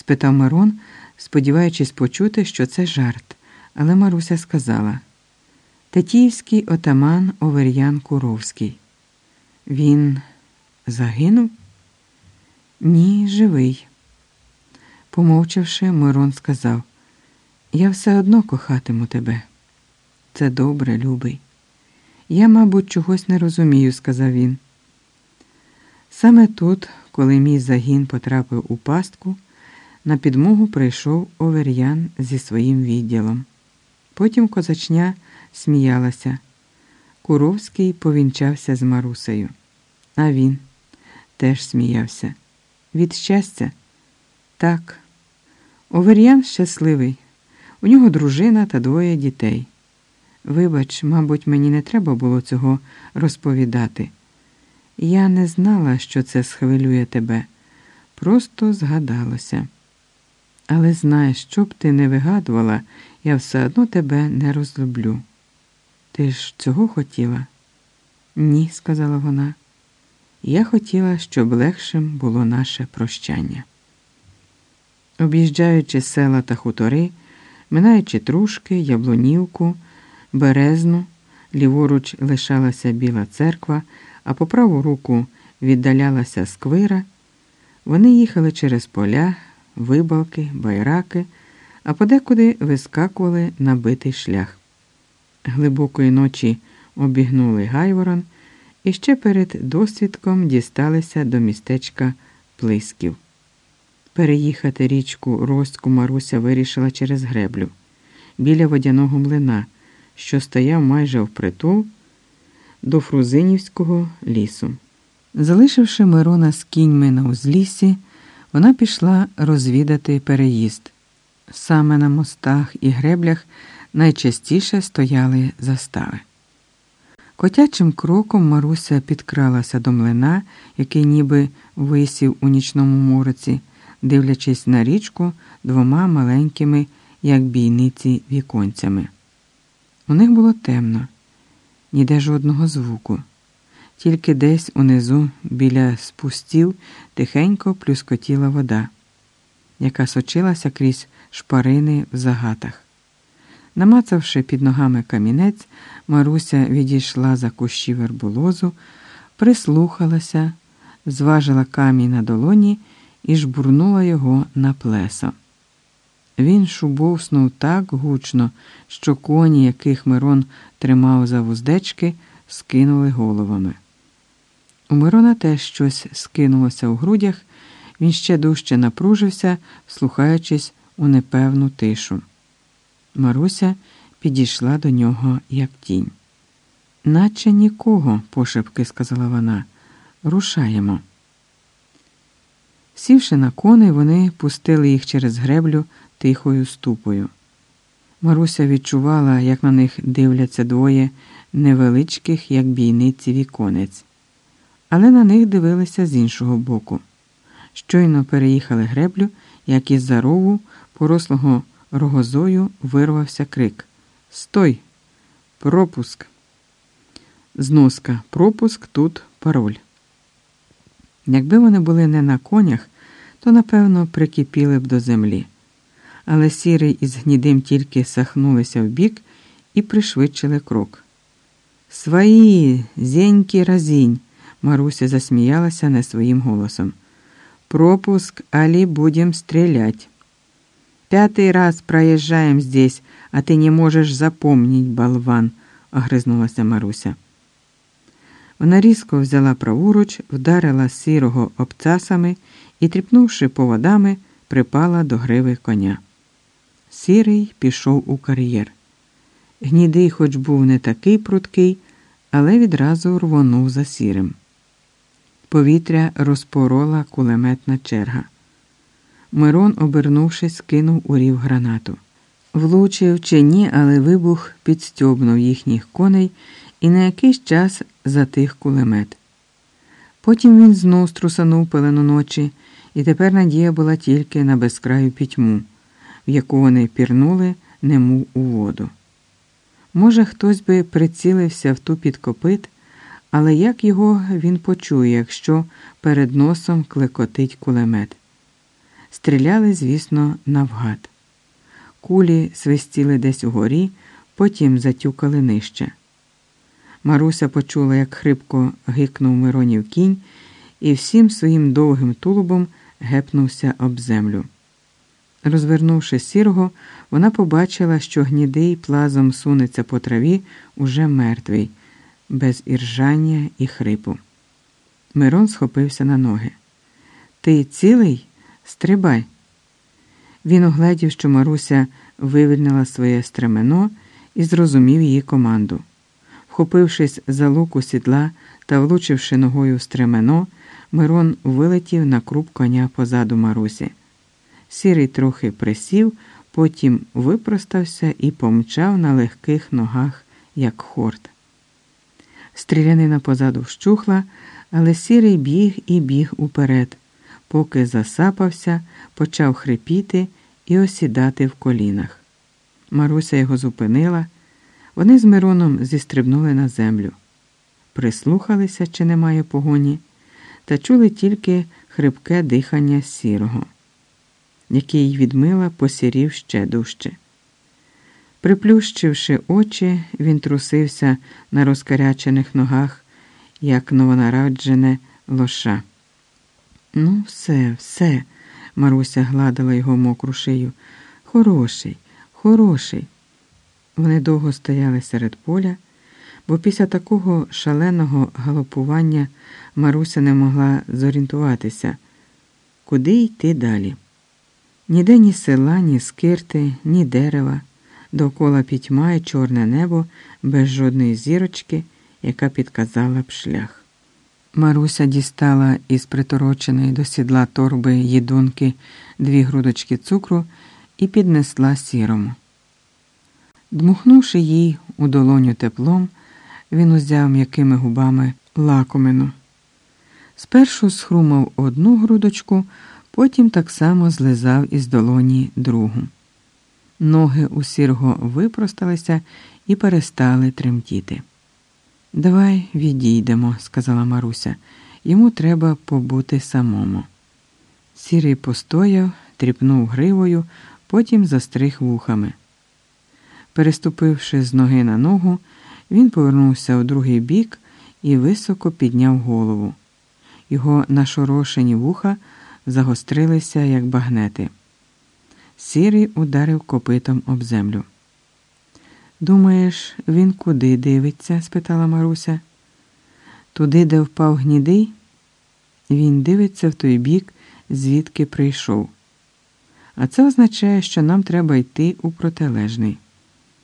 спитав Мирон, сподіваючись почути, що це жарт, але Маруся сказала Тетіївський отаман Овер'ян Куровський. Він загинув? Ні, живий. Помовчавши, Мирон сказав Я все одно кохатиму тебе. Це добре, любий. Я, мабуть, чогось не розумію, сказав він. Саме тут, коли мій загін потрапив у пастку, на підмогу прийшов Овер'ян зі своїм відділом. Потім козачня сміялася. Куровський повінчався з Марусею, а він теж сміявся. Від щастя? Так. Овер'ян щасливий. У нього дружина та двоє дітей. Вибач, мабуть, мені не треба було цього розповідати. Я не знала, що це схвилює тебе, просто згадалося. Але знаєш, що б ти не вигадувала, я все одно тебе не розлюблю. Ти ж цього хотіла? Ні, сказала вона. Я хотіла, щоб легшим було наше прощання. Об'їжджаючи села та хутори, минаючи трушки, яблунівку, березну, ліворуч лишалася біла церква, а по праву руку віддалялася сквира, вони їхали через поля, вибалки, байраки, а подекуди вискакували на битий шлях. Глибокої ночі обігнули Гайворон і ще перед досвідком дісталися до містечка Плисків. Переїхати річку Ростку Маруся вирішила через греблю біля водяного млина, що стояв майже впритул до Фрузинівського лісу. Залишивши Мирона з кіньми на узліссі, вона пішла розвідати переїзд. Саме на мостах і греблях найчастіше стояли застави. Котячим кроком Маруся підкралася до млина, який ніби висів у нічному мороці, дивлячись на річку двома маленькими, як бійниці, віконцями. У них було темно, ніде жодного звуку, тільки десь унизу біля спустів тихенько плюскотіла вода, яка сочилася крізь шпарини в загатах. Намацавши під ногами камінець, Маруся відійшла за кущі верболозу, прислухалася, зважила камінь на долоні і жбурнула його на плесо. Він шубовснув так гучно, що коні, яких Мирон тримав за вуздечки, скинули головами. У Мирона теж щось скинулося у грудях, він ще дужче напружився, слухаючись у непевну тишу. Маруся підійшла до нього, як тінь. Наче нікого, пошепки сказала вона. Рушаємо. Сівши на коней, вони пустили їх через греблю тихою ступою. Маруся відчувала, як на них дивляться двоє невеличких, як бійниці віконець, але на них дивилися з іншого боку. Щойно переїхали греблю, як із за рову, порослого рогозою вирвався крик Стой! Пропуск! Зноска, пропуск тут пароль. Якби вони були не на конях, то напевно прикипіли б до землі. Але сірий із гнідим тільки сахнулися вбік і пришвидшили крок. Свої, зеньки разінь, Маруся засміялася не своїм голосом. Пропуск, али будем стрелять. Пятый раз проезжаем здесь, а ты не можешь запомнить, болван, огризнулася Маруся. Вона різко взяла праворуч, вдарила сірого обцасами і, тріпнувши поводами, припала до гриви коня. Сірий пішов у кар'єр. Гнідий, хоч був не такий пруткий, але відразу рвонув за сірим. Повітря розпорола кулеметна черга. Мирон, обернувшись, кинув у рів гранату. Влучив чи ні, але вибух підстьобнув їхніх коней і на якийсь час затих кулемет. Потім він знов струсанув пелену ночі, і тепер надія була тільки на безкраю пітьму, в яку вони пірнули, немов у воду. Може, хтось би прицілився в ту підкопит, але як його він почує, якщо перед носом клекотить кулемет? Стріляли, звісно, навгад. Кулі свистіли десь угорі, потім затюкали нижче. Маруся почула, як хрипко гикнув Миронів кінь, і всім своїм довгим тулубом гепнувся об землю. Розвернувши сірого, вона побачила, що гнідий плазом сунеться по траві уже мертвий, без іржання і хрипу. Мирон схопився на ноги. Ти цілий? Стрибай. Він огледів, що Маруся вивільнила своє стремено і зрозумів її команду. Вхопившись за луку сідла та влучивши ногою в стремено, Мирон вилетів на круп коня позаду Марусі. Сірий трохи присів, потім випростався і помчав на легких ногах, як хорт. Стрілянина позаду вщухла, але сірий біг і біг уперед, поки засапався, почав хрипіти і осідати в колінах. Маруся його зупинила. Вони з Мироном зістрибнули на землю, прислухалися, чи немає погоні, та чули тільки хрипке дихання сірого, який відмила посірів ще дужче. Приплющивши очі, він трусився на розкарячених ногах, як новонараджене лоша. Ну, все, все, Маруся гладила його мокру шию. Хороший, хороший. Вони довго стояли серед поля, бо після такого шаленого галопування Маруся не могла зорієнтуватися, куди йти далі. Ніде ні села, ні скирти, ні дерева, довкола пітьма і чорне небо без жодної зірочки, яка підказала б шлях. Маруся дістала із притороченої до сідла торби їдунки дві грудочки цукру і піднесла сірому. Дмухнувши їй у долоню теплом, він узяв м'якими губами лакомину. Спершу схрумав одну грудочку, потім так само злизав із долоні другу. Ноги у сірго випросталися і перестали тремтіти. Давай відійдемо, сказала Маруся. Йому треба побути самому. Сірий постояв, тріпнув гривою, потім застриг вухами. Переступивши з ноги на ногу, він повернувся у другий бік і високо підняв голову. Його нашорошені вуха загострилися, як багнети. Сірий ударив копитом об землю. Думаєш, він куди дивиться? спитала Маруся. Туди, де впав гнідий? Він дивиться в той бік, звідки прийшов. А це означає, що нам треба йти у протилежний.